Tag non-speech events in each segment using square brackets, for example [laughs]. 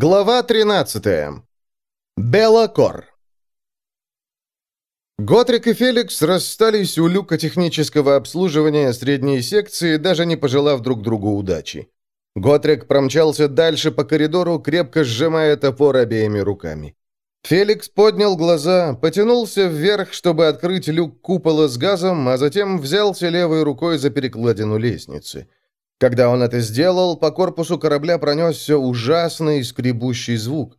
Глава 13. Белокор. Готрик и Феликс расстались у люка технического обслуживания средней секции, даже не пожелав друг другу удачи. Готрик промчался дальше по коридору, крепко сжимая топор обеими руками. Феликс поднял глаза, потянулся вверх, чтобы открыть люк купола с газом, а затем взялся левой рукой за перекладину лестницы. Когда он это сделал, по корпусу корабля пронесся ужасный скребущий звук.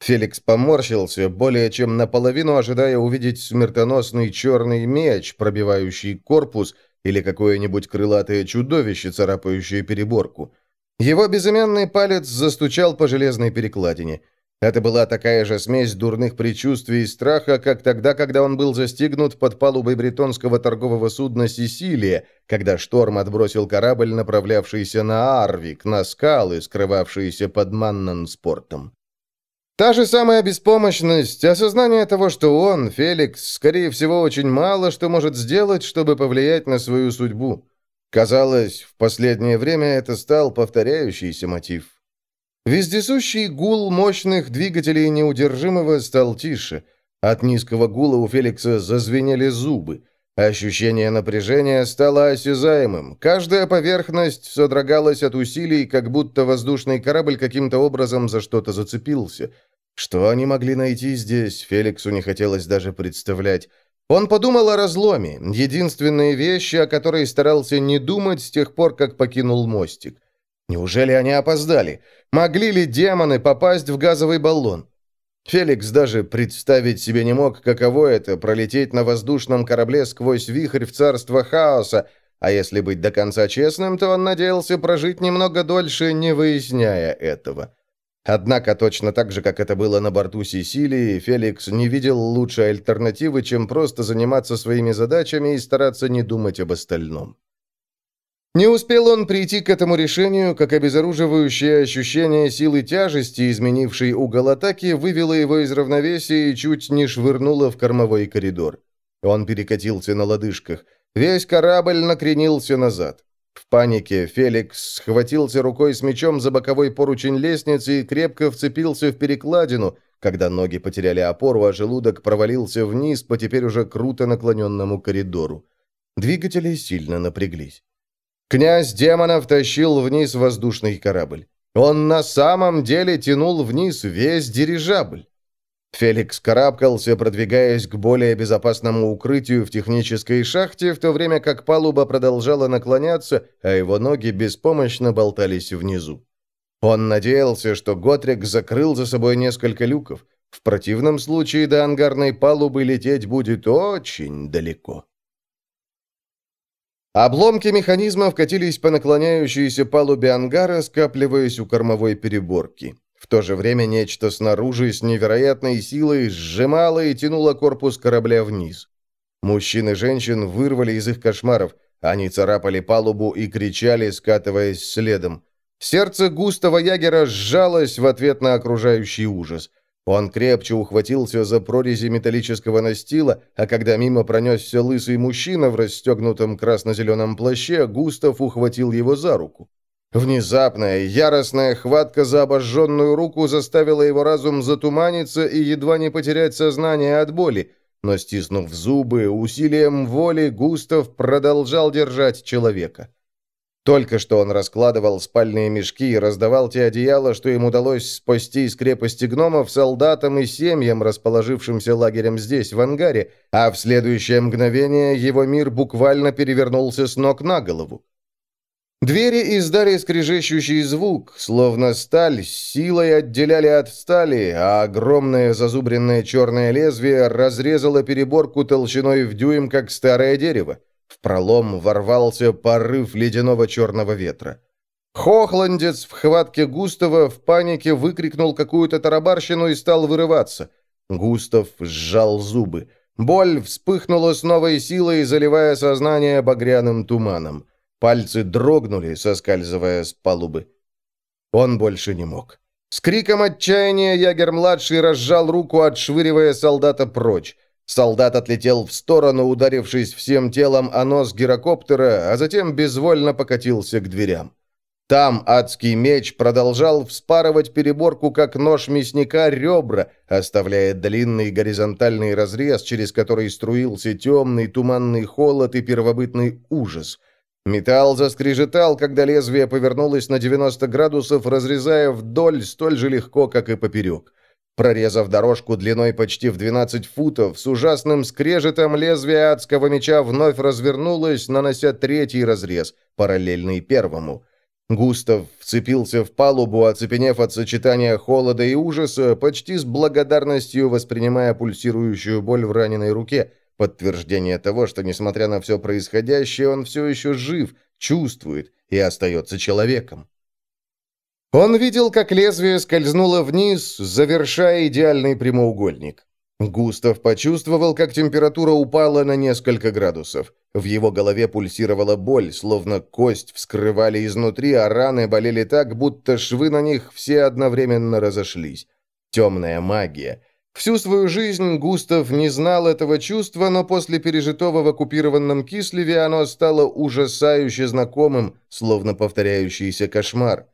Феликс поморщился, более чем наполовину ожидая увидеть смертоносный черный меч, пробивающий корпус, или какое-нибудь крылатое чудовище, царапающее переборку. Его безымянный палец застучал по железной перекладине. Это была такая же смесь дурных предчувствий и страха, как тогда, когда он был застигнут под палубой бретонского торгового судна «Сесилия», когда шторм отбросил корабль, направлявшийся на Арвик, на скалы, скрывавшиеся под Маннанспортом. Та же самая беспомощность, осознание того, что он, Феликс, скорее всего, очень мало что может сделать, чтобы повлиять на свою судьбу. Казалось, в последнее время это стал повторяющийся мотив. Вездесущий гул мощных двигателей неудержимого стал тише. От низкого гула у Феликса зазвенели зубы. Ощущение напряжения стало осязаемым. Каждая поверхность содрогалась от усилий, как будто воздушный корабль каким-то образом за что-то зацепился. Что они могли найти здесь, Феликсу не хотелось даже представлять. Он подумал о разломе, единственной вещи, о которой старался не думать с тех пор, как покинул мостик. Неужели они опоздали? Могли ли демоны попасть в газовый баллон? Феликс даже представить себе не мог, каково это – пролететь на воздушном корабле сквозь вихрь в царство хаоса, а если быть до конца честным, то он надеялся прожить немного дольше, не выясняя этого. Однако точно так же, как это было на борту Сесилии, Феликс не видел лучшей альтернативы, чем просто заниматься своими задачами и стараться не думать об остальном. Не успел он прийти к этому решению, как обезоруживающее ощущение силы тяжести, изменившей угол атаки, вывело его из равновесия и чуть не швырнуло в кормовой коридор. Он перекатился на лодыжках. Весь корабль накренился назад. В панике Феликс схватился рукой с мечом за боковой поручень лестницы и крепко вцепился в перекладину, когда ноги потеряли опору, а желудок провалился вниз по теперь уже круто наклоненному коридору. Двигатели сильно напряглись. Князь демонов тащил вниз воздушный корабль. Он на самом деле тянул вниз весь дирижабль. Феликс карабкался, продвигаясь к более безопасному укрытию в технической шахте, в то время как палуба продолжала наклоняться, а его ноги беспомощно болтались внизу. Он надеялся, что Готрик закрыл за собой несколько люков. В противном случае до ангарной палубы лететь будет очень далеко. Обломки механизма вкатились по наклоняющейся палубе ангара, скапливаясь у кормовой переборки. В то же время нечто снаружи с невероятной силой сжимало и тянуло корпус корабля вниз. Мужчин и женщин вырвали из их кошмаров. Они царапали палубу и кричали, скатываясь следом. Сердце густого ягера сжалось в ответ на окружающий ужас. Он крепче ухватился за прорези металлического настила, а когда мимо пронесся лысый мужчина в расстегнутом красно-зеленом плаще, Густав ухватил его за руку. Внезапная, яростная хватка за обожженную руку заставила его разум затуманиться и едва не потерять сознание от боли, но, стиснув зубы, усилием воли Густав продолжал держать человека. Только что он раскладывал спальные мешки и раздавал те одеяла, что им удалось спасти из крепости гномов солдатам и семьям, расположившимся лагерем здесь, в ангаре, а в следующее мгновение его мир буквально перевернулся с ног на голову. Двери издали скрежещущий звук, словно сталь силой отделяли от стали, а огромное зазубренное черное лезвие разрезало переборку толщиной в дюйм, как старое дерево. В пролом ворвался порыв ледяного черного ветра. Хохландец в хватке Густава в панике выкрикнул какую-то тарабарщину и стал вырываться. Густав сжал зубы. Боль вспыхнула с новой силой, заливая сознание багряным туманом. Пальцы дрогнули, соскальзывая с палубы. Он больше не мог. С криком отчаяния Ягер-младший разжал руку, отшвыривая солдата прочь. Солдат отлетел в сторону, ударившись всем телом о нос гирокоптера, а затем безвольно покатился к дверям. Там адский меч продолжал вспарывать переборку, как нож мясника, ребра, оставляя длинный горизонтальный разрез, через который струился темный туманный холод и первобытный ужас. Металл заскрежетал, когда лезвие повернулось на 90 градусов, разрезая вдоль столь же легко, как и поперек. Прорезав дорожку длиной почти в 12 футов, с ужасным скрежетом лезвие адского меча вновь развернулось, нанося третий разрез, параллельный первому. Густав вцепился в палубу, оцепенев от сочетания холода и ужаса, почти с благодарностью воспринимая пульсирующую боль в раненой руке, подтверждение того, что, несмотря на все происходящее, он все еще жив, чувствует и остается человеком. Он видел, как лезвие скользнуло вниз, завершая идеальный прямоугольник. Густав почувствовал, как температура упала на несколько градусов. В его голове пульсировала боль, словно кость вскрывали изнутри, а раны болели так, будто швы на них все одновременно разошлись. Темная магия. Всю свою жизнь Густав не знал этого чувства, но после пережитого в оккупированном Кислеве оно стало ужасающе знакомым, словно повторяющийся кошмар.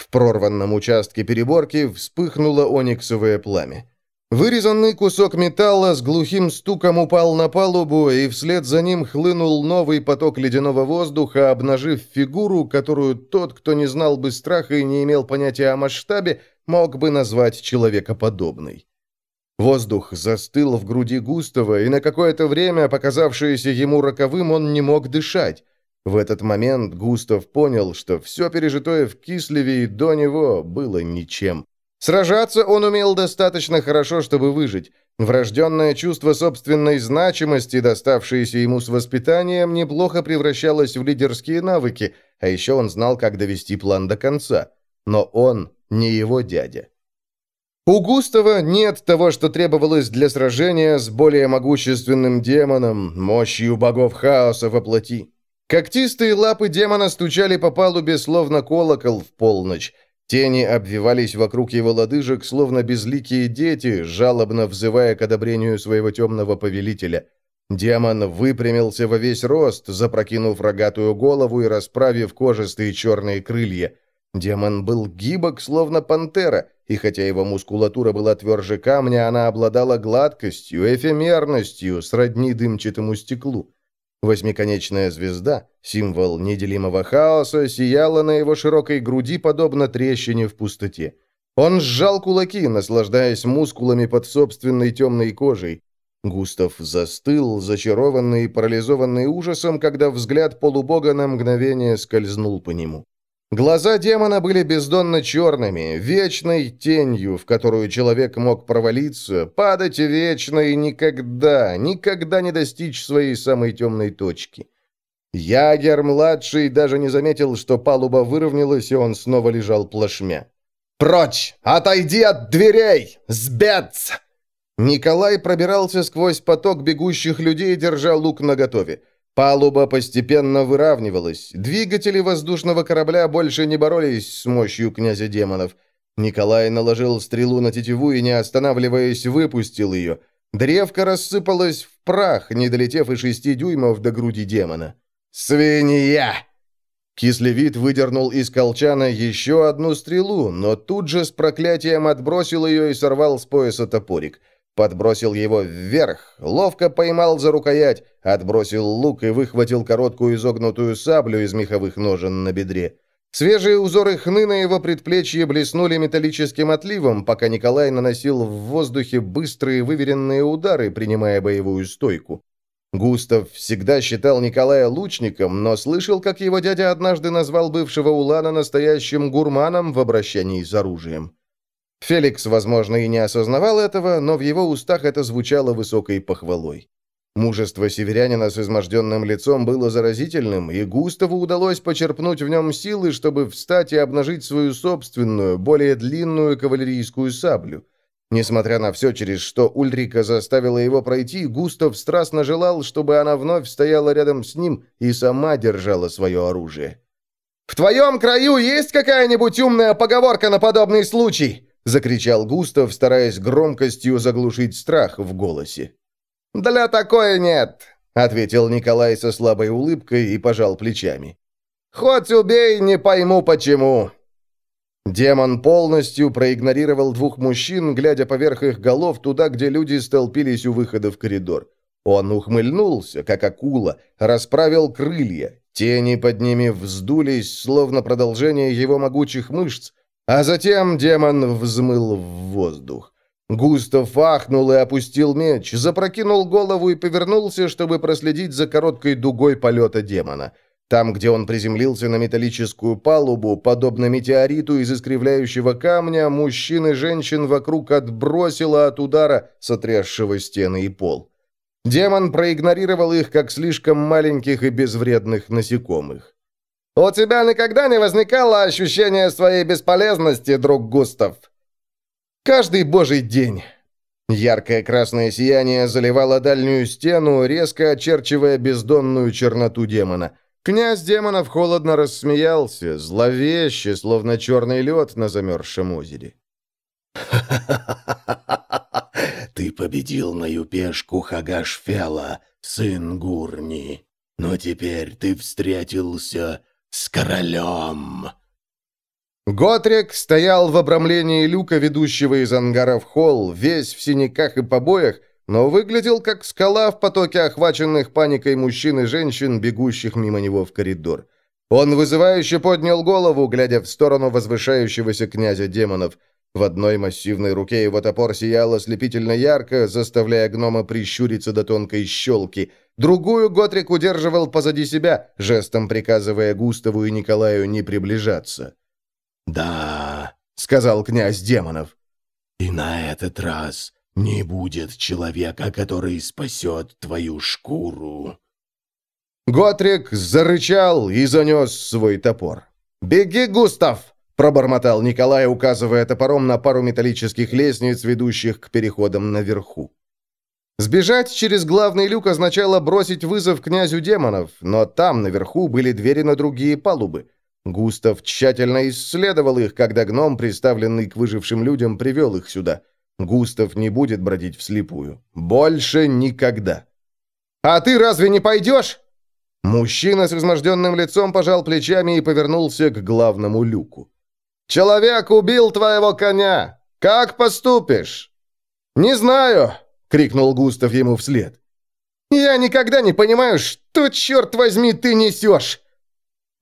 В прорванном участке переборки вспыхнуло ониксовое пламя. Вырезанный кусок металла с глухим стуком упал на палубу, и вслед за ним хлынул новый поток ледяного воздуха, обнажив фигуру, которую тот, кто не знал бы страха и не имел понятия о масштабе, мог бы назвать человекоподобной. Воздух застыл в груди Густава, и на какое-то время, показавшееся ему роковым, он не мог дышать. В этот момент Густав понял, что все пережитое в Кислеве и до него было ничем. Сражаться он умел достаточно хорошо, чтобы выжить. Врожденное чувство собственной значимости, доставшееся ему с воспитанием, неплохо превращалось в лидерские навыки, а еще он знал, как довести план до конца. Но он не его дядя. У Густава нет того, что требовалось для сражения с более могущественным демоном, мощью богов хаоса во плоти. Когтистые лапы демона стучали по палубе, словно колокол в полночь. Тени обвивались вокруг его лодыжек, словно безликие дети, жалобно взывая к одобрению своего темного повелителя. Демон выпрямился во весь рост, запрокинув рогатую голову и расправив кожистые черные крылья. Демон был гибок, словно пантера, и хотя его мускулатура была тверже камня, она обладала гладкостью, эфемерностью, сродни дымчатому стеклу. Восьмиконечная звезда, символ неделимого хаоса, сияла на его широкой груди, подобно трещине в пустоте. Он сжал кулаки, наслаждаясь мускулами под собственной темной кожей. Густав застыл, зачарованный и парализованный ужасом, когда взгляд полубога на мгновение скользнул по нему. Глаза демона были бездонно черными, вечной тенью, в которую человек мог провалиться, падать вечно и никогда, никогда не достичь своей самой темной точки. Ягер-младший даже не заметил, что палуба выровнялась, и он снова лежал плашмя. «Прочь! Отойди от дверей! Сбец!» Николай пробирался сквозь поток бегущих людей, держа лук наготове. Палуба постепенно выравнивалась. Двигатели воздушного корабля больше не боролись с мощью князя демонов. Николай наложил стрелу на тетиву и, не останавливаясь, выпустил ее. Древко рассыпалось в прах, не долетев и шести дюймов до груди демона. «Свинья!» Кислевид выдернул из колчана еще одну стрелу, но тут же с проклятием отбросил ее и сорвал с пояса топорик. Подбросил его вверх, ловко поймал за рукоять, отбросил лук и выхватил короткую изогнутую саблю из меховых ножен на бедре. Свежие узоры хны на его предплечье блеснули металлическим отливом, пока Николай наносил в воздухе быстрые выверенные удары, принимая боевую стойку. Густав всегда считал Николая лучником, но слышал, как его дядя однажды назвал бывшего Улана настоящим гурманом в обращении с оружием. Феликс, возможно, и не осознавал этого, но в его устах это звучало высокой похвалой. Мужество северянина с изможденным лицом было заразительным, и Густаву удалось почерпнуть в нем силы, чтобы встать и обнажить свою собственную, более длинную кавалерийскую саблю. Несмотря на все, через что Ульрика заставила его пройти, Густав страстно желал, чтобы она вновь стояла рядом с ним и сама держала свое оружие. «В твоем краю есть какая-нибудь умная поговорка на подобный случай?» — закричал Густав, стараясь громкостью заглушить страх в голосе. «Для такой нет», — ответил Николай со слабой улыбкой и пожал плечами. Хоть убей, не пойму почему!» Демон полностью проигнорировал двух мужчин, глядя поверх их голов туда, где люди столпились у выхода в коридор. Он ухмыльнулся, как акула, расправил крылья. Тени под ними вздулись, словно продолжение его могучих мышц, а затем демон взмыл в воздух. Густав ахнул и опустил меч, запрокинул голову и повернулся, чтобы проследить за короткой дугой полета демона. Там, где он приземлился на металлическую палубу, подобно метеориту из искривляющего камня, мужчин и женщин вокруг отбросило от удара, сотрясшего стены и пол. Демон проигнорировал их, как слишком маленьких и безвредных насекомых. «У тебя никогда не возникало ощущение своей бесполезности, друг Густав?» Каждый божий день. Яркое красное сияние заливало дальнюю стену, резко очерчивая бездонную черноту демона. Князь демонов холодно рассмеялся, зловеще, словно черный лед на замерзшем озере. [laughs] Ты победил мою пешку Хагашфела, сын Гурни. Но теперь ты встретился с королем. Готрик стоял в обрамлении люка, ведущего из ангара в холл, весь в синяках и побоях, но выглядел как скала в потоке охваченных паникой мужчин и женщин, бегущих мимо него в коридор. Он вызывающе поднял голову, глядя в сторону возвышающегося князя демонов. В одной массивной руке его топор сиял ослепительно ярко, заставляя гнома прищуриться до тонкой щелки. Другую Готрик удерживал позади себя, жестом приказывая Густаву и Николаю не приближаться. «Да», — сказал князь демонов. «И на этот раз не будет человека, который спасет твою шкуру». Готрик зарычал и занес свой топор. «Беги, Густав!» — пробормотал Николай, указывая топором на пару металлических лестниц, ведущих к переходам наверху. Сбежать через главный люк означало бросить вызов князю демонов, но там, наверху, были двери на другие палубы. Густав тщательно исследовал их, когда гном, приставленный к выжившим людям, привел их сюда. Густав не будет бродить вслепую. Больше никогда. «А ты разве не пойдешь?» Мужчина с изможденным лицом пожал плечами и повернулся к главному люку. «Человек убил твоего коня! Как поступишь?» «Не знаю!» — крикнул Густав ему вслед. «Я никогда не понимаю, что, черт возьми, ты несешь!»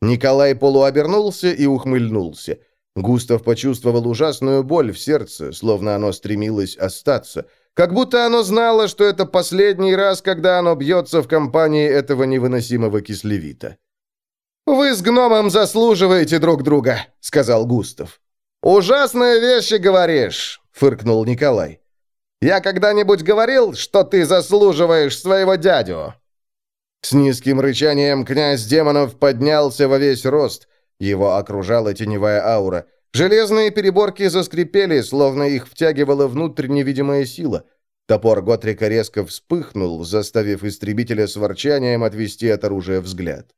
Николай полуобернулся и ухмыльнулся. Густав почувствовал ужасную боль в сердце, словно оно стремилось остаться. Как будто оно знало, что это последний раз, когда оно бьется в компании этого невыносимого кислевита. «Вы с гномом заслуживаете друг друга», — сказал Густав. «Ужасные вещи говоришь», — фыркнул Николай. «Я когда-нибудь говорил, что ты заслуживаешь своего дядю?» С низким рычанием князь демонов поднялся во весь рост. Его окружала теневая аура. Железные переборки заскрипели, словно их втягивала внутрь невидимая сила. Топор Готрика резко вспыхнул, заставив истребителя с ворчанием отвести от оружия взгляд.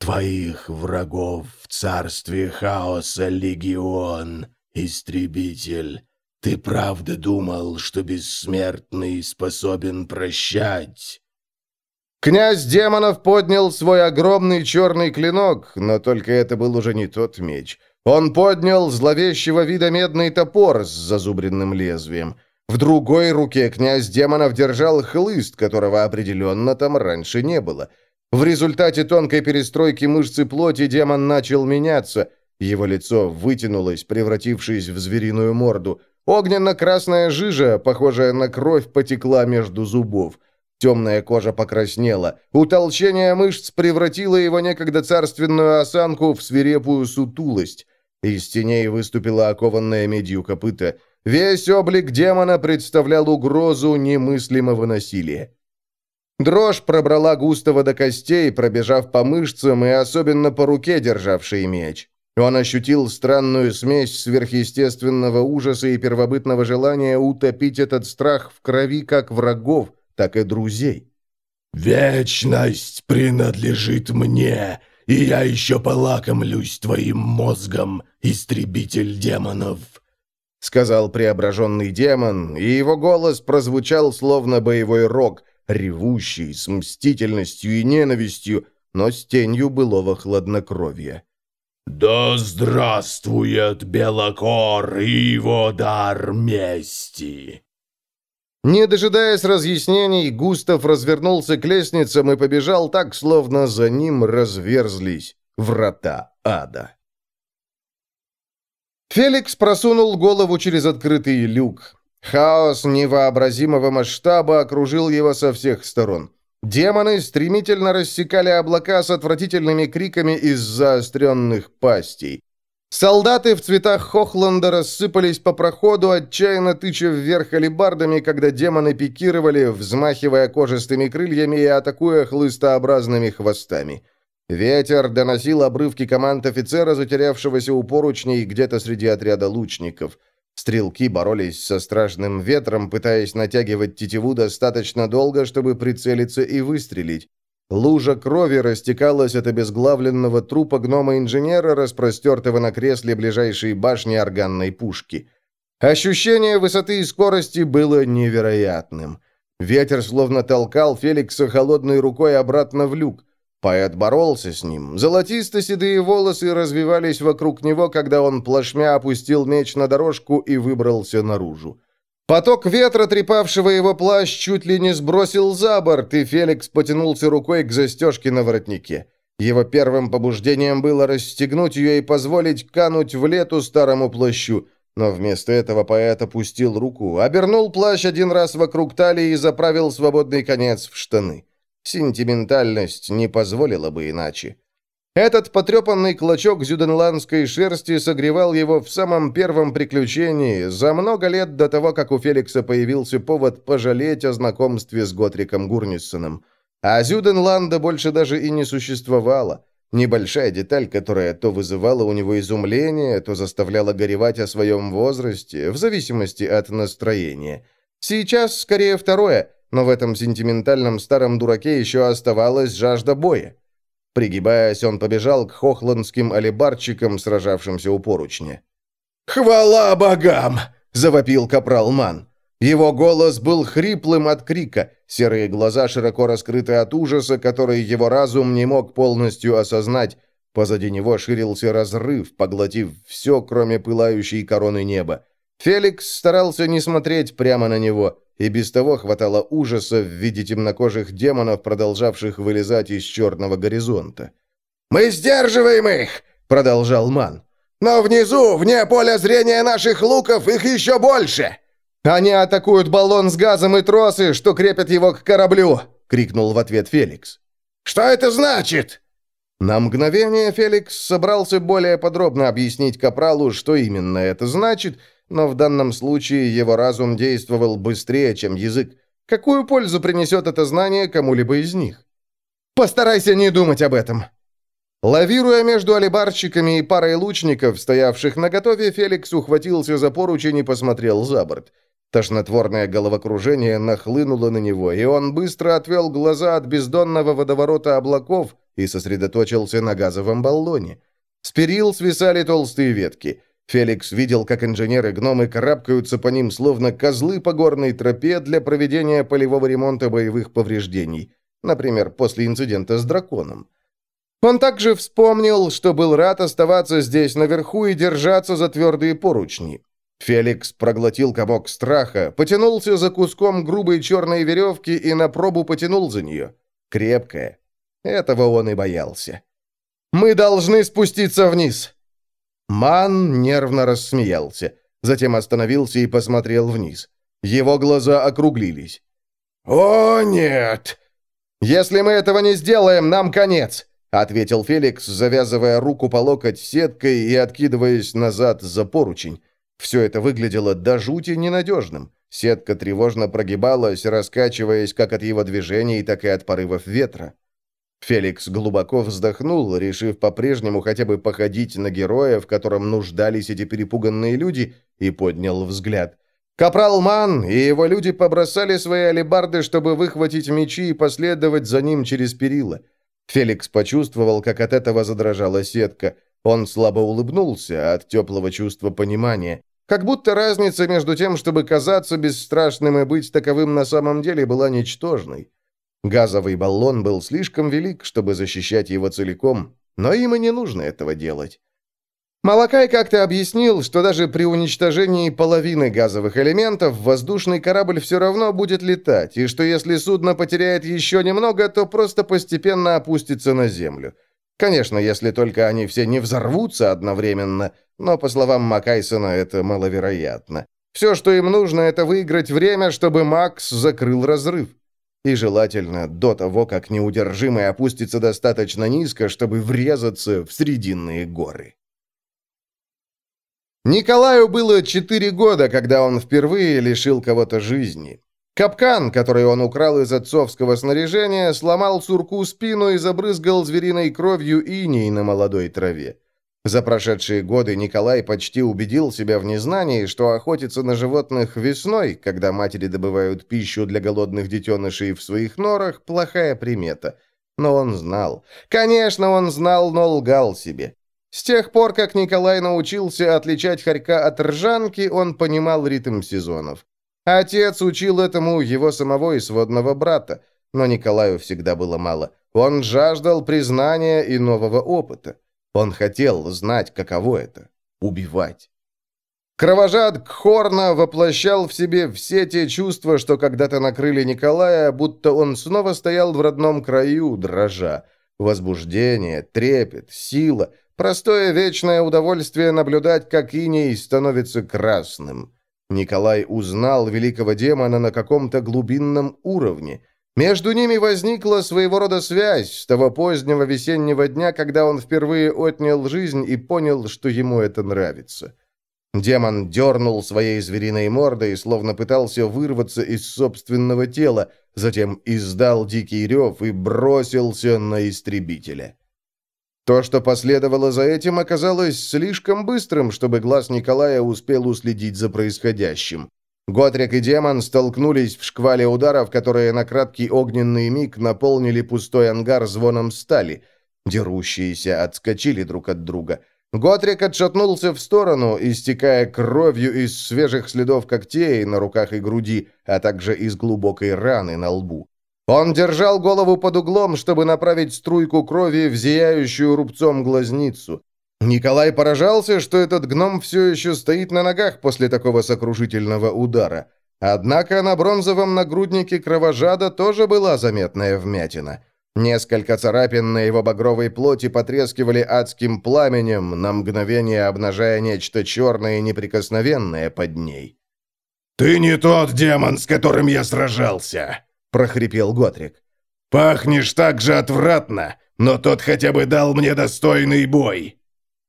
«Твоих врагов в царстве хаоса легион, истребитель. Ты правда думал, что бессмертный способен прощать?» Князь демонов поднял свой огромный черный клинок, но только это был уже не тот меч. Он поднял зловещего вида медный топор с зазубренным лезвием. В другой руке князь демонов держал хлыст, которого определенно там раньше не было. В результате тонкой перестройки мышцы плоти демон начал меняться. Его лицо вытянулось, превратившись в звериную морду. Огненно-красная жижа, похожая на кровь, потекла между зубов. Темная кожа покраснела. Утолщение мышц превратило его некогда царственную осанку в свирепую сутулость. Из теней выступила окованная медью копыта. Весь облик демона представлял угрозу немыслимого насилия. Дрожь пробрала Густава до костей, пробежав по мышцам и особенно по руке, державшей меч. Он ощутил странную смесь сверхъестественного ужаса и первобытного желания утопить этот страх в крови как врагов, так и друзей. «Вечность принадлежит мне, и я еще полакомлюсь твоим мозгом, истребитель демонов», — сказал преображенный демон, и его голос прозвучал словно боевой рог, ревущий, с мстительностью и ненавистью, но с тенью былого хладнокровия. «Да здравствует Белокор и его дар мести!» Не дожидаясь разъяснений, Густав развернулся к лестницам и побежал так, словно за ним разверзлись врата ада. Феликс просунул голову через открытый люк. Хаос невообразимого масштаба окружил его со всех сторон. Демоны стремительно рассекали облака с отвратительными криками из заостренных пастей. Солдаты в цветах Хохланда рассыпались по проходу, отчаянно тыча вверх алебардами, когда демоны пикировали, взмахивая кожистыми крыльями и атакуя хлыстообразными хвостами. Ветер доносил обрывки команд офицера, затерявшегося у поручней где-то среди отряда лучников. Стрелки боролись со страшным ветром, пытаясь натягивать тетиву достаточно долго, чтобы прицелиться и выстрелить. Лужа крови растекалась от обезглавленного трупа гнома-инженера, распростертого на кресле ближайшей башни органной пушки. Ощущение высоты и скорости было невероятным. Ветер словно толкал Феликса холодной рукой обратно в люк. Поэт боролся с ним. Золотисто-седые волосы развивались вокруг него, когда он плашмя опустил меч на дорожку и выбрался наружу. Поток ветра, трепавшего его плащ, чуть ли не сбросил за борт, и Феликс потянулся рукой к застежке на воротнике. Его первым побуждением было расстегнуть ее и позволить кануть в лету старому плащу, но вместо этого поэт опустил руку, обернул плащ один раз вокруг талии и заправил свободный конец в штаны. Сентиментальность не позволила бы иначе. Этот потрепанный клочок зюденландской шерсти согревал его в самом первом приключении, за много лет до того, как у Феликса появился повод пожалеть о знакомстве с Готриком Гурниссоном. А Зюденланда больше даже и не существовало. Небольшая деталь, которая то вызывала у него изумление, то заставляла горевать о своем возрасте, в зависимости от настроения. Сейчас скорее второе – но в этом сентиментальном старом дураке еще оставалась жажда боя. Пригибаясь, он побежал к хохландским алибарчикам, сражавшимся у поручня. «Хвала богам!» — завопил капрал Ман. Его голос был хриплым от крика, серые глаза широко раскрыты от ужаса, который его разум не мог полностью осознать. Позади него ширился разрыв, поглотив все, кроме пылающей короны неба. Феликс старался не смотреть прямо на него, и без того хватало ужаса в виде темнокожих демонов, продолжавших вылезать из черного горизонта. «Мы сдерживаем их!» — продолжал Ман. «Но внизу, вне поля зрения наших луков, их еще больше!» «Они атакуют баллон с газом и тросы, что крепят его к кораблю!» — крикнул в ответ Феликс. «Что это значит?» На мгновение Феликс собрался более подробно объяснить Капралу, что именно это значит, но в данном случае его разум действовал быстрее, чем язык. Какую пользу принесет это знание кому-либо из них? Постарайся не думать об этом. Лавируя между алибарщиками и парой лучников, стоявших наготове, Феликс ухватился за поручень и посмотрел за борт. Тошнотворное головокружение нахлынуло на него, и он быстро отвел глаза от бездонного водоворота облаков и сосредоточился на газовом баллоне. С перил свисали толстые ветки – Феликс видел, как инженеры-гномы карабкаются по ним, словно козлы по горной тропе для проведения полевого ремонта боевых повреждений, например, после инцидента с драконом. Он также вспомнил, что был рад оставаться здесь наверху и держаться за твердые поручни. Феликс проглотил комок страха, потянулся за куском грубой черной веревки и на пробу потянул за нее. Крепкая. Этого он и боялся. «Мы должны спуститься вниз!» Ман нервно рассмеялся, затем остановился и посмотрел вниз. Его глаза округлились. «О, нет!» «Если мы этого не сделаем, нам конец!» — ответил Феликс, завязывая руку по локоть сеткой и откидываясь назад за поручень. Все это выглядело до жути ненадежным. Сетка тревожно прогибалась, раскачиваясь как от его движений, так и от порывов ветра. Феликс глубоко вздохнул, решив по-прежнему хотя бы походить на героя, в котором нуждались эти перепуганные люди, и поднял взгляд. Капрал Ман и его люди побросали свои алебарды, чтобы выхватить мечи и последовать за ним через перила. Феликс почувствовал, как от этого задрожала сетка. Он слабо улыбнулся от теплого чувства понимания. Как будто разница между тем, чтобы казаться бесстрашным и быть таковым на самом деле, была ничтожной. Газовый баллон был слишком велик, чтобы защищать его целиком, но им и не нужно этого делать. Малакай как-то объяснил, что даже при уничтожении половины газовых элементов воздушный корабль все равно будет летать, и что если судно потеряет еще немного, то просто постепенно опустится на землю. Конечно, если только они все не взорвутся одновременно, но, по словам Макайсона, это маловероятно. Все, что им нужно, это выиграть время, чтобы Макс закрыл разрыв. И желательно до того, как неудержимый опустится достаточно низко, чтобы врезаться в Срединные горы. Николаю было четыре года, когда он впервые лишил кого-то жизни. Капкан, который он украл из отцовского снаряжения, сломал сурку спину и забрызгал звериной кровью иней на молодой траве. За прошедшие годы Николай почти убедил себя в незнании, что охотиться на животных весной, когда матери добывают пищу для голодных детенышей в своих норах, плохая примета. Но он знал. Конечно, он знал, но лгал себе. С тех пор, как Николай научился отличать хорька от ржанки, он понимал ритм сезонов. Отец учил этому его самого и сводного брата, но Николаю всегда было мало. Он жаждал признания и нового опыта. Он хотел знать, каково это — убивать. Кровожад Кхорна воплощал в себе все те чувства, что когда-то накрыли Николая, будто он снова стоял в родном краю, дрожа. Возбуждение, трепет, сила, Простое вечное удовольствие наблюдать, как иней становится красным. Николай узнал великого демона на каком-то глубинном уровне. Между ними возникла своего рода связь с того позднего весеннего дня, когда он впервые отнял жизнь и понял, что ему это нравится. Демон дернул своей звериной мордой, словно пытался вырваться из собственного тела, затем издал дикий рев и бросился на истребителя. То, что последовало за этим, оказалось слишком быстрым, чтобы глаз Николая успел уследить за происходящим. Готрик и демон столкнулись в шквале ударов, которые на краткий огненный миг наполнили пустой ангар звоном стали. Дерущиеся отскочили друг от друга. Готрик отшатнулся в сторону, истекая кровью из свежих следов когтей на руках и груди, а также из глубокой раны на лбу. Он держал голову под углом, чтобы направить струйку крови в зияющую рубцом глазницу. Николай поражался, что этот гном все еще стоит на ногах после такого сокрушительного удара. Однако на бронзовом нагруднике кровожада тоже была заметная вмятина. Несколько царапин на его багровой плоти потрескивали адским пламенем, на мгновение обнажая нечто черное и неприкосновенное под ней. «Ты не тот демон, с которым я сражался!» — прохрипел Готрик. «Пахнешь так же отвратно, но тот хотя бы дал мне достойный бой».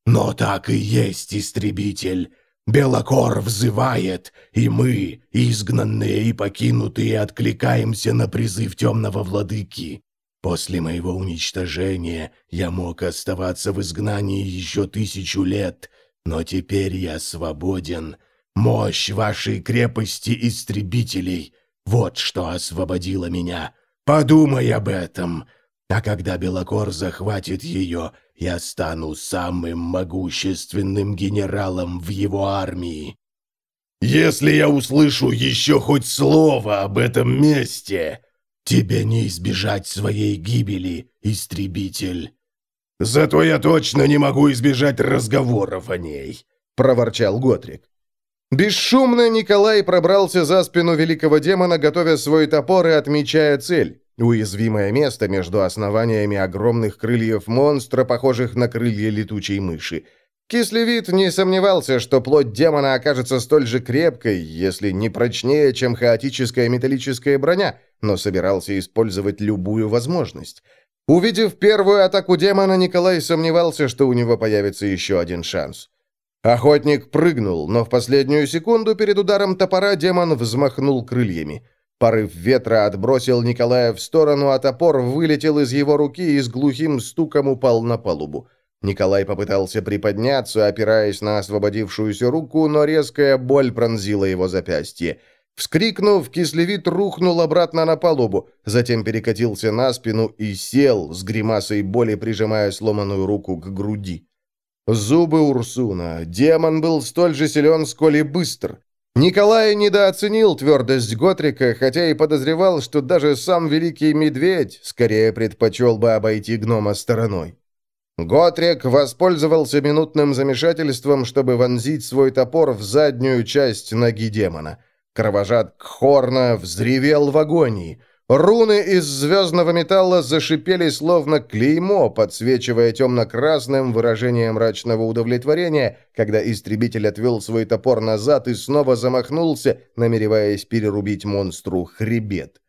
«Но так и есть, истребитель. Белокор взывает, и мы, изгнанные и покинутые, откликаемся на призыв темного владыки. После моего уничтожения я мог оставаться в изгнании еще тысячу лет, но теперь я свободен. Мощь вашей крепости истребителей вот что освободило меня. Подумай об этом. А когда Белокор захватит ее, я стану самым могущественным генералом в его армии. Если я услышу еще хоть слово об этом месте, тебе не избежать своей гибели, истребитель. Зато я точно не могу избежать разговоров о ней, проворчал Готрик. Бесшумно Николай пробрался за спину великого демона, готовя свой топор и отмечая цель. Уязвимое место между основаниями огромных крыльев монстра, похожих на крылья летучей мыши. Кислевид не сомневался, что плоть демона окажется столь же крепкой, если не прочнее, чем хаотическая металлическая броня, но собирался использовать любую возможность. Увидев первую атаку демона, Николай сомневался, что у него появится еще один шанс. Охотник прыгнул, но в последнюю секунду перед ударом топора демон взмахнул крыльями. Порыв ветра отбросил Николая в сторону, а топор вылетел из его руки и с глухим стуком упал на палубу. Николай попытался приподняться, опираясь на освободившуюся руку, но резкая боль пронзила его запястье. Вскрикнув, кислевит рухнул обратно на палубу, затем перекатился на спину и сел, с гримасой боли прижимая сломанную руку к груди. Зубы Урсуна. Демон был столь же силен, сколь и быстр. Николай недооценил твердость Готрика, хотя и подозревал, что даже сам Великий Медведь скорее предпочел бы обойти гнома стороной. Готрик воспользовался минутным замешательством, чтобы вонзить свой топор в заднюю часть ноги демона. Кровожад Кхорна взревел в агонии. Руны из звездного металла зашипели словно клеймо, подсвечивая темно-красным выражением мрачного удовлетворения, когда истребитель отвел свой топор назад и снова замахнулся, намереваясь перерубить монстру хребет.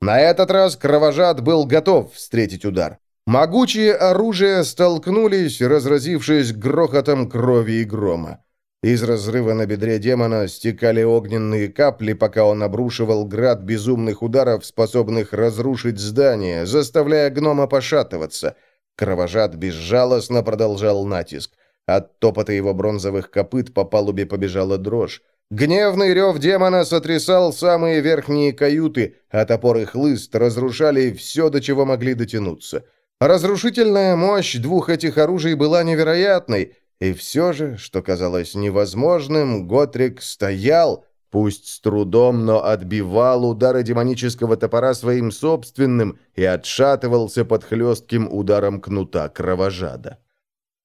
На этот раз кровожад был готов встретить удар. Могучие оружия столкнулись, разразившись грохотом крови и грома. Из разрыва на бедре демона стекали огненные капли, пока он обрушивал град безумных ударов, способных разрушить здание, заставляя гнома пошатываться. Кровожад безжалостно продолжал натиск. От топота его бронзовых копыт по палубе побежала дрожь. Гневный рев демона сотрясал самые верхние каюты, а топор и хлыст разрушали все, до чего могли дотянуться. Разрушительная мощь двух этих оружий была невероятной, и все же, что казалось невозможным, Готрик стоял, пусть с трудом, но отбивал удары демонического топора своим собственным и отшатывался под хлестким ударом кнута кровожада.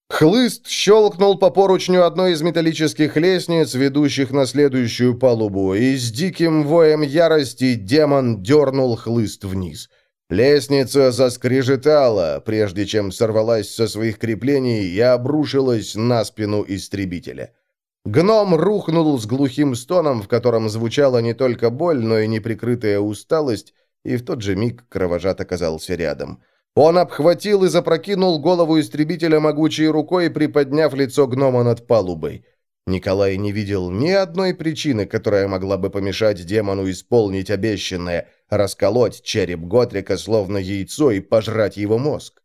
Хлыст щелкнул по поручню одной из металлических лестниц, ведущих на следующую палубу, и с диким воем ярости демон дернул хлыст вниз — Лестница заскрежетала, прежде чем сорвалась со своих креплений и обрушилась на спину истребителя. Гном рухнул с глухим стоном, в котором звучала не только боль, но и неприкрытая усталость, и в тот же миг кровожат оказался рядом. Он обхватил и запрокинул голову истребителя могучей рукой, приподняв лицо гнома над палубой. Николай не видел ни одной причины, которая могла бы помешать демону исполнить обещанное – расколоть череп Готрика словно яйцо и пожрать его мозг.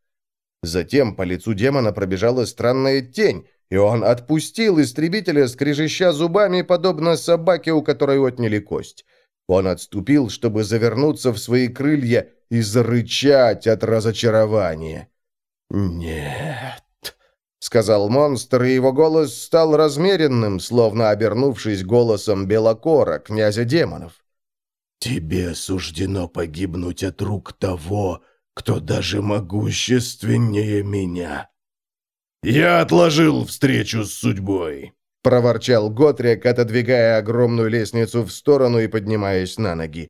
Затем по лицу демона пробежала странная тень, и он отпустил истребителя, скрежеща зубами, подобно собаке, у которой отняли кость. Он отступил, чтобы завернуться в свои крылья и зарычать от разочарования. «Нет», — сказал монстр, и его голос стал размеренным, словно обернувшись голосом Белокора, князя демонов. «Тебе суждено погибнуть от рук того, кто даже могущественнее меня». «Я отложил встречу с судьбой», — проворчал Готрик, отодвигая огромную лестницу в сторону и поднимаясь на ноги.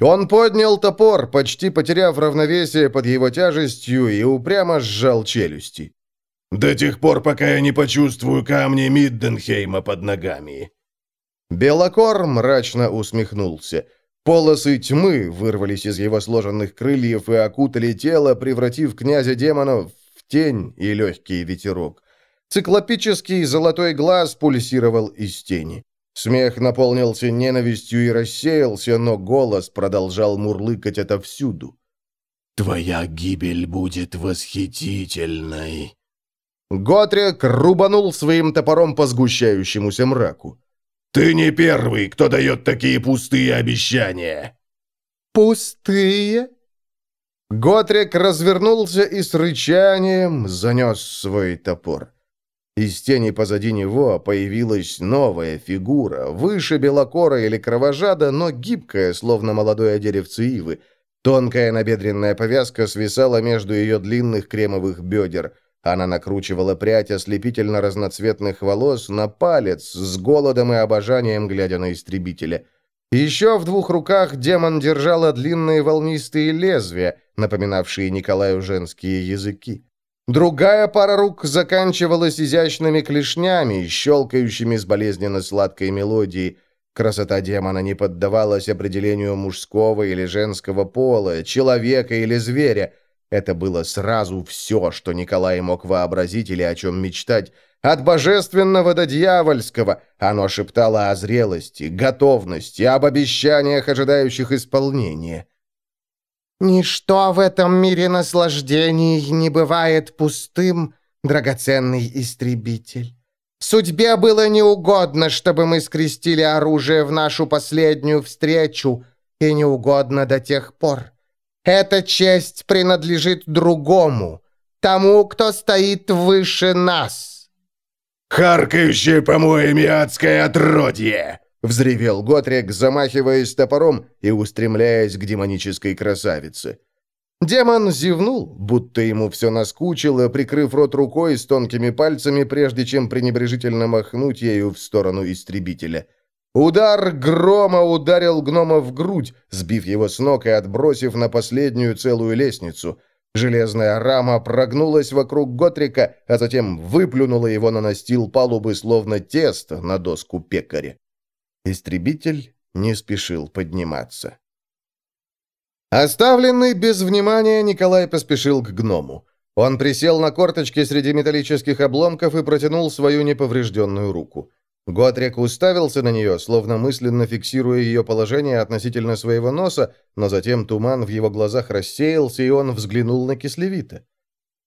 Он поднял топор, почти потеряв равновесие под его тяжестью, и упрямо сжал челюсти. До тех пор, пока я не почувствую камни Мидденхейма под ногами». Белокор мрачно усмехнулся. Полосы тьмы вырвались из его сложенных крыльев и окутали тело, превратив князя демонов в тень и легкий ветерок. Циклопический золотой глаз пульсировал из тени. Смех наполнился ненавистью и рассеялся, но голос продолжал мурлыкать отовсюду. «Твоя гибель будет восхитительной!» Готрик рубанул своим топором по сгущающемуся мраку. «Ты не первый, кто дает такие пустые обещания!» «Пустые?» Готрик развернулся и с рычанием занес свой топор. Из тени позади него появилась новая фигура, выше белокора или кровожада, но гибкая, словно молодое деревце ивы. Тонкая набедренная повязка свисала между ее длинных кремовых бедер – она накручивала прядь ослепительно разноцветных волос на палец, с голодом и обожанием глядя на истребителя. Еще в двух руках демон держала длинные волнистые лезвия, напоминавшие Николаю женские языки. Другая пара рук заканчивалась изящными клешнями, щелкающими с болезненно сладкой мелодией. Красота демона не поддавалась определению мужского или женского пола, человека или зверя – это было сразу все, что Николай мог вообразить или о чем мечтать. От божественного до дьявольского оно шептало о зрелости, готовности, об обещаниях, ожидающих исполнения. «Ничто в этом мире наслаждений не бывает пустым, драгоценный истребитель. Судьбе было неугодно, чтобы мы скрестили оружие в нашу последнюю встречу, и неугодно до тех пор, эта честь принадлежит другому, тому, кто стоит выше нас». «Харкающее помоями адское отродье!» — взревел Готрик, замахиваясь топором и устремляясь к демонической красавице. Демон зевнул, будто ему все наскучило, прикрыв рот рукой с тонкими пальцами, прежде чем пренебрежительно махнуть ею в сторону истребителя. Удар грома ударил гнома в грудь, сбив его с ног и отбросив на последнюю целую лестницу. Железная рама прогнулась вокруг Готрика, а затем выплюнула его на настил палубы, словно тесто на доску пекаря. Истребитель не спешил подниматься. Оставленный без внимания, Николай поспешил к гному. Он присел на корточки среди металлических обломков и протянул свою неповрежденную руку. Готрик уставился на нее, словно мысленно фиксируя ее положение относительно своего носа, но затем туман в его глазах рассеялся, и он взглянул на Кислевита.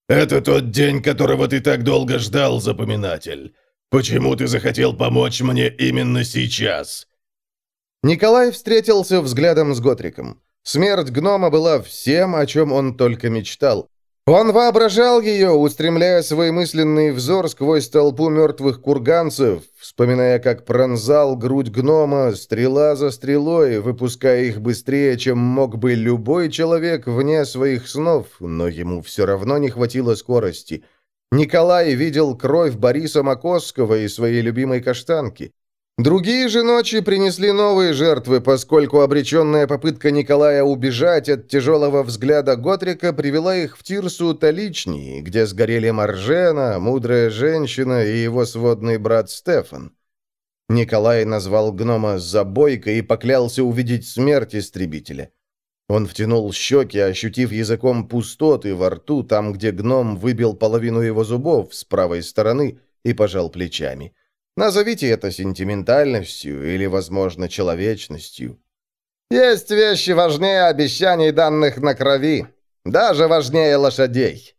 «Это тот день, которого ты так долго ждал, запоминатель. Почему ты захотел помочь мне именно сейчас?» Николай встретился взглядом с Готриком. Смерть гнома была всем, о чем он только мечтал. Он воображал ее, устремляя свой мысленный взор сквозь толпу мертвых курганцев, вспоминая, как пронзал грудь гнома стрела за стрелой, выпуская их быстрее, чем мог бы любой человек вне своих снов, но ему все равно не хватило скорости. Николай видел кровь Бориса Макосского и своей любимой каштанки. Другие же ночи принесли новые жертвы, поскольку обреченная попытка Николая убежать от тяжелого взгляда Готрика привела их в Тирсу Таличнии, где сгорели Маржена, мудрая женщина и его сводный брат Стефан. Николай назвал гнома Забойко и поклялся увидеть смерть истребителя. Он втянул щеки, ощутив языком пустоты во рту, там, где гном выбил половину его зубов с правой стороны, и пожал плечами. Назовите это сентиментальностью или, возможно, человечностью. Есть вещи важнее обещаний, данных на крови. Даже важнее лошадей.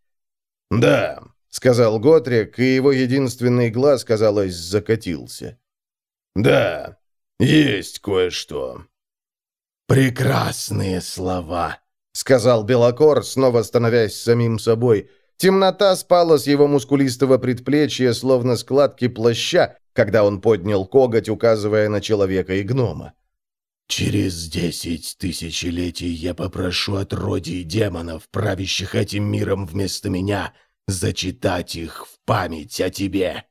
«Да», — сказал Готрик, и его единственный глаз, казалось, закатился. «Да, есть кое-что». «Прекрасные слова», — сказал Белокор, снова становясь самим собой. Темнота спала с его мускулистого предплечья, словно складки плаща, когда он поднял коготь, указывая на человека и гнома. «Через десять тысячелетий я попрошу от родий демонов, правящих этим миром вместо меня, зачитать их в память о тебе».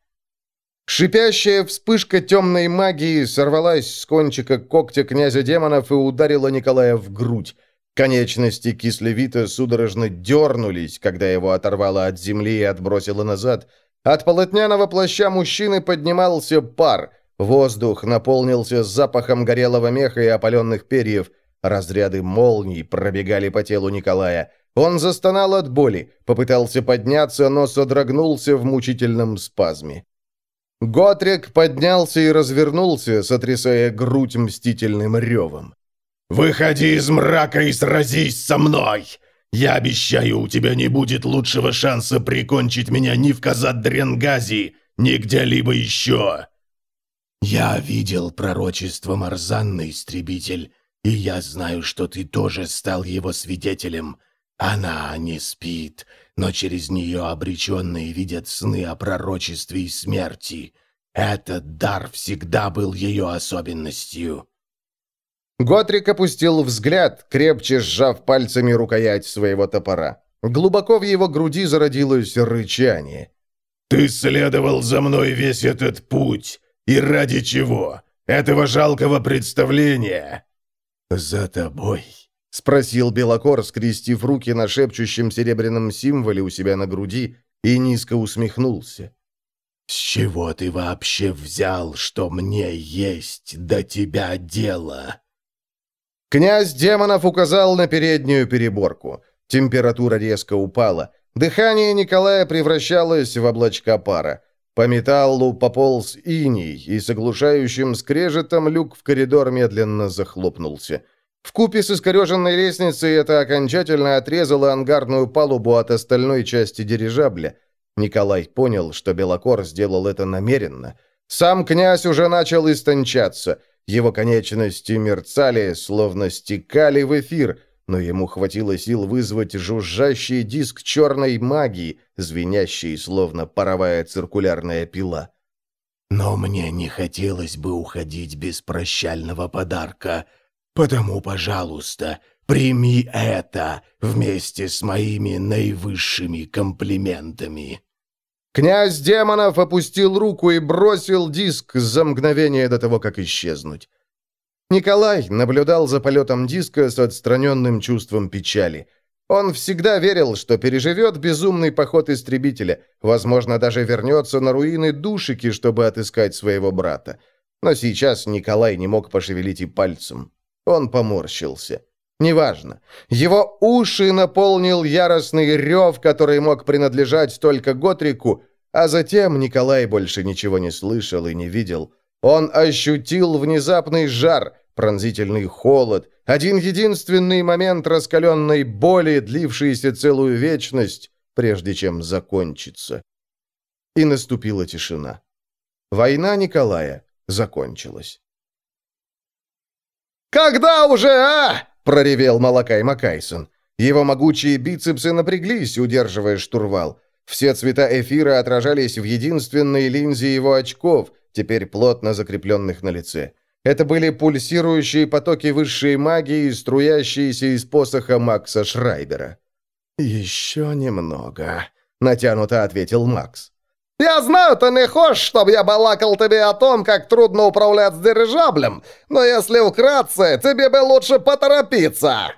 Шипящая вспышка темной магии сорвалась с кончика когтя князя демонов и ударила Николая в грудь. Конечности кислевита судорожно дернулись, когда его оторвало от земли и отбросило назад – от полотняного плаща мужчины поднимался пар. Воздух наполнился запахом горелого меха и опаленных перьев. Разряды молний пробегали по телу Николая. Он застонал от боли, попытался подняться, но содрогнулся в мучительном спазме. Готрик поднялся и развернулся, сотрясая грудь мстительным ревом. «Выходи из мрака и сразись со мной! Я обещаю, у тебя не будет лучшего шанса прикончить меня ни в Казад-Дренгази, ни где-либо еще!» «Я видел пророчество Марзанна, истребитель, и я знаю, что ты тоже стал его свидетелем. Она не спит, но через нее обреченные видят сны о пророчестве и смерти. Этот дар всегда был ее особенностью». Готрик опустил взгляд, крепче сжав пальцами рукоять своего топора. Глубоко в его груди зародилось рычание. «Ты следовал за мной весь этот путь. И ради чего? Этого жалкого представления?» «За тобой», — спросил Белокор, скрестив руки на шепчущем серебряном символе у себя на груди, и низко усмехнулся. «С чего ты вообще взял, что мне есть до тебя дело?» Князь демонов указал на переднюю переборку. Температура резко упала. Дыхание Николая превращалось в облачка пара. По металлу пополз иней, и с оглушающим скрежетом люк в коридор медленно захлопнулся. В купе с искореженной лестницей это окончательно отрезало ангарную палубу от остальной части дирижабля. Николай понял, что Белокор сделал это намеренно. Сам князь уже начал истончаться. Его конечности мерцали, словно стекали в эфир, но ему хватило сил вызвать жужжащий диск черной магии, звенящий, словно паровая циркулярная пила. Но мне не хотелось бы уходить без прощального подарка, потому, пожалуйста, прими это вместе с моими наивысшими комплиментами». Князь демонов опустил руку и бросил диск за мгновение до того, как исчезнуть. Николай наблюдал за полетом диска с отстраненным чувством печали – он всегда верил, что переживет безумный поход истребителя, возможно, даже вернется на руины душики, чтобы отыскать своего брата. Но сейчас Николай не мог пошевелить и пальцем. Он поморщился. Неважно. Его уши наполнил яростный рев, который мог принадлежать только Готрику, а затем Николай больше ничего не слышал и не видел. Он ощутил внезапный жар, пронзительный холод, один единственный момент раскаленной боли, длившийся целую вечность, прежде чем закончится. И наступила тишина. Война Николая закончилась. «Когда уже, а?» — проревел Малакай Макайсон. Его могучие бицепсы напряглись, удерживая штурвал. Все цвета эфира отражались в единственной линзе его очков, теперь плотно закрепленных на лице. Это были пульсирующие потоки высшей магии, струящиеся из посоха Макса Шрайбера. «Еще немного», — натянуто ответил Макс. «Я знаю, ты не хочешь, чтобы я балакал тебе о том, как трудно управлять с дирижаблем, но если вкратце, тебе бы лучше поторопиться!»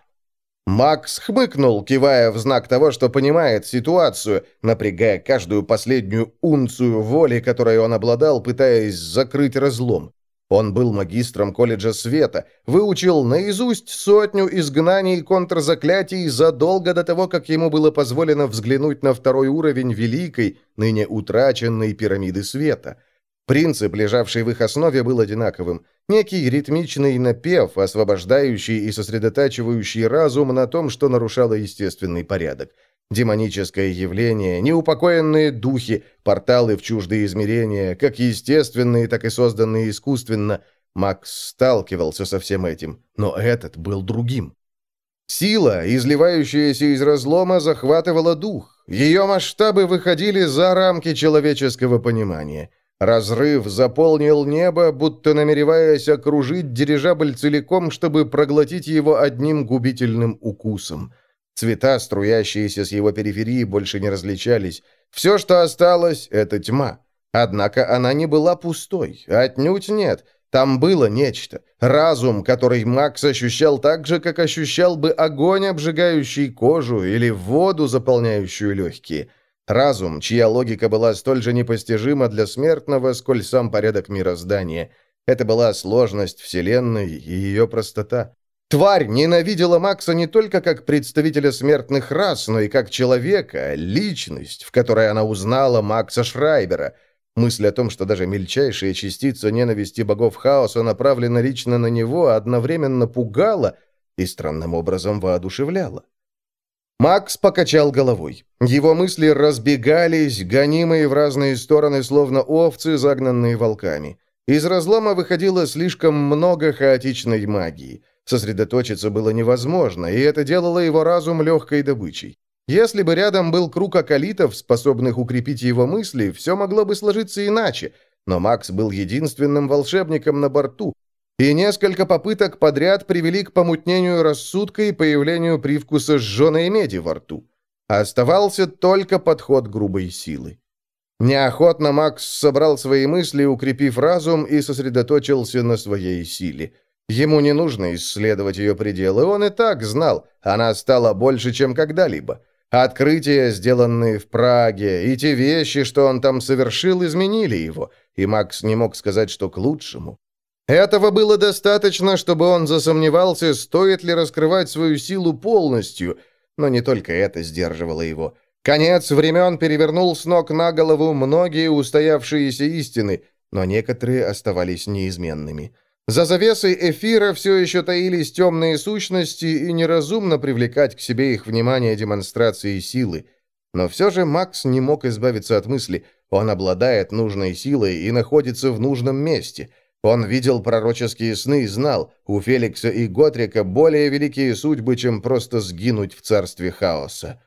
Макс хмыкнул, кивая в знак того, что понимает ситуацию, напрягая каждую последнюю унцию воли, которой он обладал, пытаясь закрыть разлом. Он был магистром колледжа света, выучил наизусть сотню изгнаний и контрзаклятий задолго до того, как ему было позволено взглянуть на второй уровень великой, ныне утраченной пирамиды света. Принцип, лежавший в их основе, был одинаковым. Некий ритмичный напев, освобождающий и сосредотачивающий разум на том, что нарушало естественный порядок – Демоническое явление, неупокоенные духи, порталы в чуждые измерения, как естественные, так и созданные искусственно. Макс сталкивался со всем этим, но этот был другим. Сила, изливающаяся из разлома, захватывала дух. Ее масштабы выходили за рамки человеческого понимания. Разрыв заполнил небо, будто намереваясь окружить дирижабль целиком, чтобы проглотить его одним губительным укусом. Цвета, струящиеся с его периферии, больше не различались. Все, что осталось, — это тьма. Однако она не была пустой. Отнюдь нет. Там было нечто. Разум, который Макс ощущал так же, как ощущал бы огонь, обжигающий кожу, или воду, заполняющую легкие. Разум, чья логика была столь же непостижима для смертного, сколь сам порядок мироздания. Это была сложность Вселенной и ее простота. Тварь ненавидела Макса не только как представителя смертных рас, но и как человека, личность, в которой она узнала Макса Шрайбера. Мысль о том, что даже мельчайшая частица ненависти богов хаоса направлена лично на него, одновременно пугала и странным образом воодушевляла. Макс покачал головой. Его мысли разбегались, гонимые в разные стороны, словно овцы, загнанные волками. Из разлома выходило слишком много хаотичной магии. Сосредоточиться было невозможно, и это делало его разум легкой добычей. Если бы рядом был круг акалитов, способных укрепить его мысли, все могло бы сложиться иначе, но Макс был единственным волшебником на борту, и несколько попыток подряд привели к помутнению рассудка и появлению привкуса сжженной меди во рту. Оставался только подход грубой силы. Неохотно Макс собрал свои мысли, укрепив разум, и сосредоточился на своей силе – Ему не нужно исследовать ее пределы, он и так знал, она стала больше, чем когда-либо. Открытия, сделанные в Праге, и те вещи, что он там совершил, изменили его, и Макс не мог сказать, что к лучшему. Этого было достаточно, чтобы он засомневался, стоит ли раскрывать свою силу полностью, но не только это сдерживало его. Конец времен перевернул с ног на голову многие устоявшиеся истины, но некоторые оставались неизменными. За завесой эфира все еще таились темные сущности, и неразумно привлекать к себе их внимание демонстрацией силы. Но все же Макс не мог избавиться от мысли, он обладает нужной силой и находится в нужном месте. Он видел пророческие сны и знал, у Феликса и Готрика более великие судьбы, чем просто сгинуть в царстве хаоса.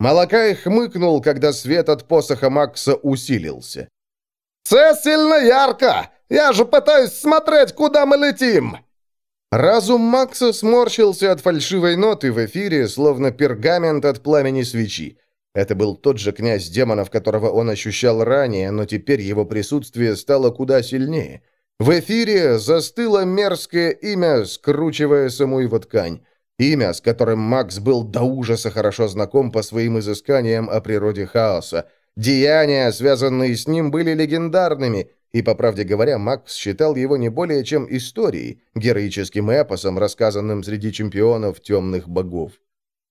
Малакай хмыкнул, когда свет от посоха Макса усилился. «Це сильно ярко! Я же пытаюсь смотреть, куда мы летим!» Разум Макса сморщился от фальшивой ноты в эфире, словно пергамент от пламени свечи. Это был тот же князь демонов, которого он ощущал ранее, но теперь его присутствие стало куда сильнее. В эфире застыло мерзкое имя, скручивая саму его ткань. Имя, с которым Макс был до ужаса хорошо знаком по своим изысканиям о природе хаоса. Деяния, связанные с ним, были легендарными, и, по правде говоря, Макс считал его не более чем историей, героическим эпосом, рассказанным среди чемпионов темных богов.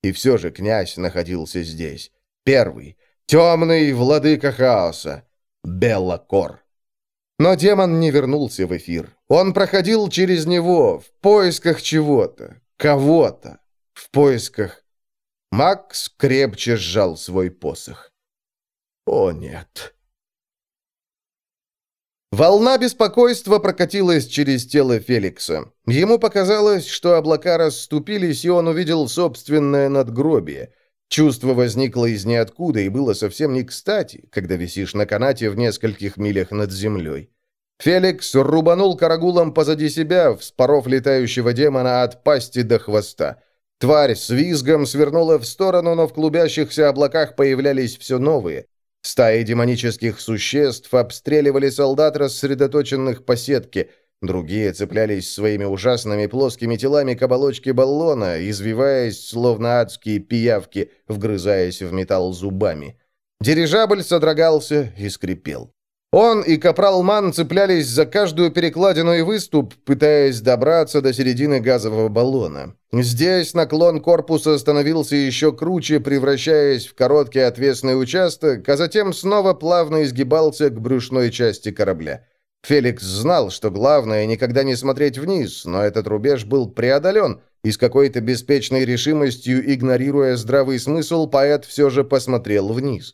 И все же князь находился здесь. Первый. Темный владыка хаоса. Беллакор. Но демон не вернулся в эфир. Он проходил через него, в поисках чего-то, кого-то, в поисках... Макс крепче сжал свой посох. «О, нет!» Волна беспокойства прокатилась через тело Феликса. Ему показалось, что облака расступились, и он увидел собственное надгробие. Чувство возникло из ниоткуда и было совсем не кстати, когда висишь на канате в нескольких милях над землей. Феликс рубанул карагулом позади себя, вспоров летающего демона от пасти до хвоста. Тварь с визгом свернула в сторону, но в клубящихся облаках появлялись все новые. Стаи демонических существ обстреливали солдат, рассредоточенных по сетке. Другие цеплялись своими ужасными плоскими телами к оболочке баллона, извиваясь, словно адские пиявки, вгрызаясь в металл зубами. Дирижабль содрогался и скрипел. Он и Капрал Ман цеплялись за каждую перекладину и выступ, пытаясь добраться до середины газового баллона. Здесь наклон корпуса становился еще круче, превращаясь в короткий отвесный участок, а затем снова плавно изгибался к брюшной части корабля. Феликс знал, что главное никогда не смотреть вниз, но этот рубеж был преодолен, и с какой-то беспечной решимостью, игнорируя здравый смысл, поэт все же посмотрел вниз.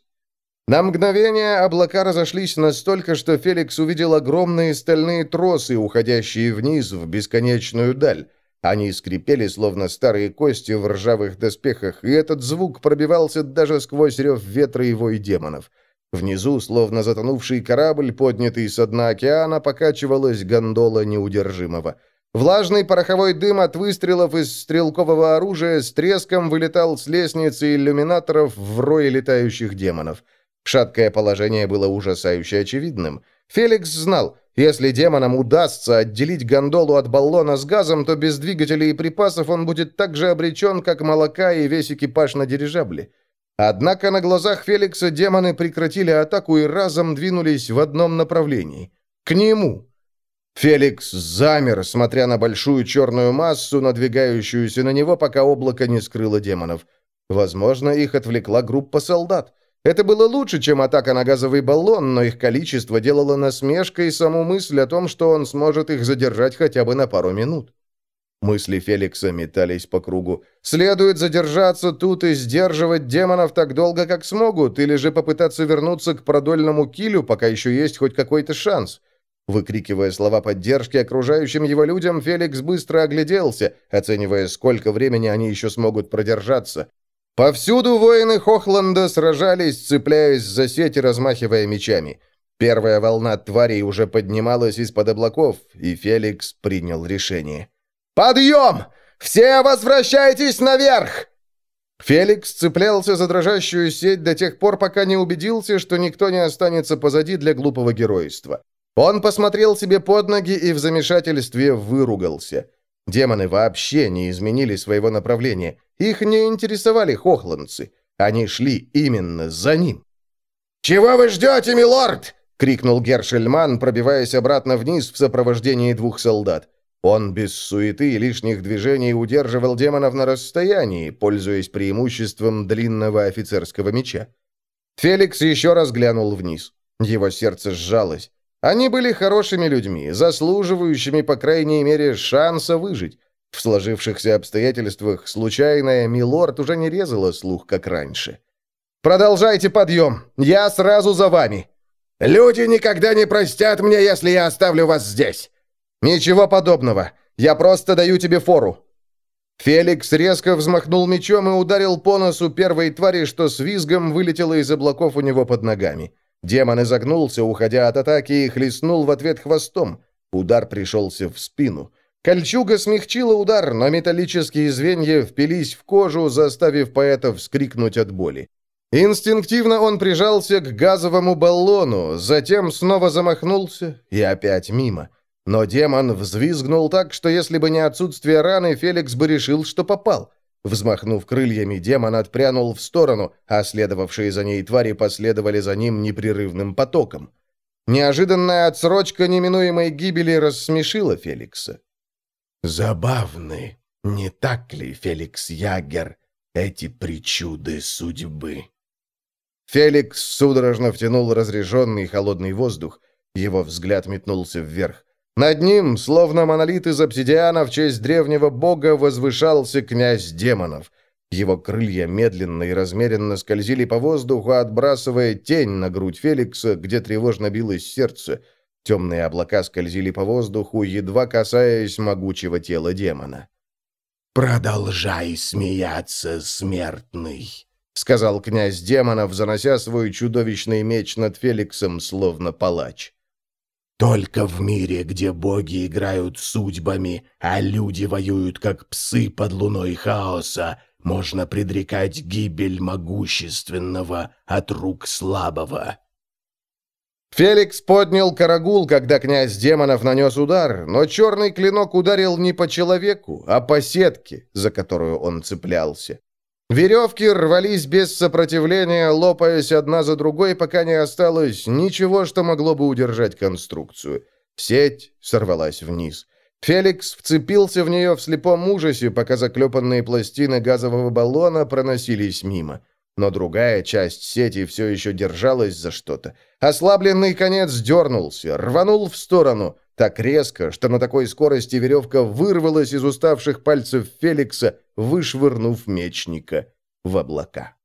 На мгновение облака разошлись настолько, что Феликс увидел огромные стальные тросы, уходящие вниз в бесконечную даль. Они скрипели, словно старые кости в ржавых доспехах, и этот звук пробивался даже сквозь рев ветра и демонов. Внизу, словно затонувший корабль, поднятый со дна океана, покачивалась гондола неудержимого. Влажный пороховой дым от выстрелов из стрелкового оружия с треском вылетал с лестницы иллюминаторов в рой летающих демонов. Шаткое положение было ужасающе очевидным. Феликс знал, если демонам удастся отделить гондолу от баллона с газом, то без двигателей и припасов он будет так же обречен, как молока и весь экипаж на дирижабле. Однако на глазах Феликса демоны прекратили атаку и разом двинулись в одном направлении. К нему. Феликс замер, смотря на большую черную массу, надвигающуюся на него, пока облако не скрыло демонов. Возможно, их отвлекла группа солдат. Это было лучше, чем атака на газовый баллон, но их количество делало насмешкой саму мысль о том, что он сможет их задержать хотя бы на пару минут. Мысли Феликса метались по кругу. Следует задержаться тут и сдерживать демонов так долго, как смогут, или же попытаться вернуться к продольному килю, пока еще есть хоть какой-то шанс. Выкрикивая слова поддержки окружающим его людям, Феликс быстро огляделся, оценивая, сколько времени они еще смогут продержаться. Повсюду воины Хохланда сражались, цепляясь за сеть и размахивая мечами. Первая волна тварей уже поднималась из-под облаков, и Феликс принял решение. «Подъем! Все возвращайтесь наверх!» Феликс цеплялся за дрожащую сеть до тех пор, пока не убедился, что никто не останется позади для глупого геройства. Он посмотрел себе под ноги и в замешательстве выругался. Демоны вообще не изменили своего направления. Их не интересовали хохландцы. Они шли именно за ним. «Чего вы ждете, милорд?» — крикнул Гершельман, пробиваясь обратно вниз в сопровождении двух солдат. Он без суеты и лишних движений удерживал демонов на расстоянии, пользуясь преимуществом длинного офицерского меча. Феликс еще раз глянул вниз. Его сердце сжалось. Они были хорошими людьми, заслуживающими, по крайней мере, шанса выжить. В сложившихся обстоятельствах случайная милорд уже не резала слух, как раньше. «Продолжайте подъем! Я сразу за вами!» «Люди никогда не простят мне, если я оставлю вас здесь!» «Ничего подобного! Я просто даю тебе фору!» Феликс резко взмахнул мечом и ударил по носу первой твари, что с визгом вылетела из облаков у него под ногами. Демон изогнулся, уходя от атаки, и хлестнул в ответ хвостом. Удар пришелся в спину. Кольчуга смягчила удар, но металлические звенья впились в кожу, заставив поэта вскрикнуть от боли. Инстинктивно он прижался к газовому баллону, затем снова замахнулся и опять мимо. Но демон взвизгнул так, что если бы не отсутствие раны, Феликс бы решил, что попал. Взмахнув крыльями, демон отпрянул в сторону, а следовавшие за ней твари последовали за ним непрерывным потоком. Неожиданная отсрочка неминуемой гибели рассмешила Феликса. Забавны, не так ли, Феликс Ягер, эти причуды судьбы? Феликс судорожно втянул разреженный холодный воздух. Его взгляд метнулся вверх. Над ним, словно монолит из обсидиана в честь древнего бога, возвышался князь демонов. Его крылья медленно и размеренно скользили по воздуху, отбрасывая тень на грудь Феликса, где тревожно билось сердце. Темные облака скользили по воздуху, едва касаясь могучего тела демона. «Продолжай смеяться, смертный», — сказал князь демонов, занося свой чудовищный меч над Феликсом, словно палач. «Только в мире, где боги играют судьбами, а люди воюют, как псы под луной хаоса, можно предрекать гибель могущественного от рук слабого». Феликс поднял карагул, когда князь демонов нанес удар, но черный клинок ударил не по человеку, а по сетке, за которую он цеплялся. Веревки рвались без сопротивления, лопаясь одна за другой, пока не осталось ничего, что могло бы удержать конструкцию. Сеть сорвалась вниз. Феликс вцепился в нее в слепом ужасе, пока заклепанные пластины газового баллона проносились мимо но другая часть сети все еще держалась за что-то. Ослабленный конец дернулся, рванул в сторону, так резко, что на такой скорости веревка вырвалась из уставших пальцев Феликса, вышвырнув мечника в облака.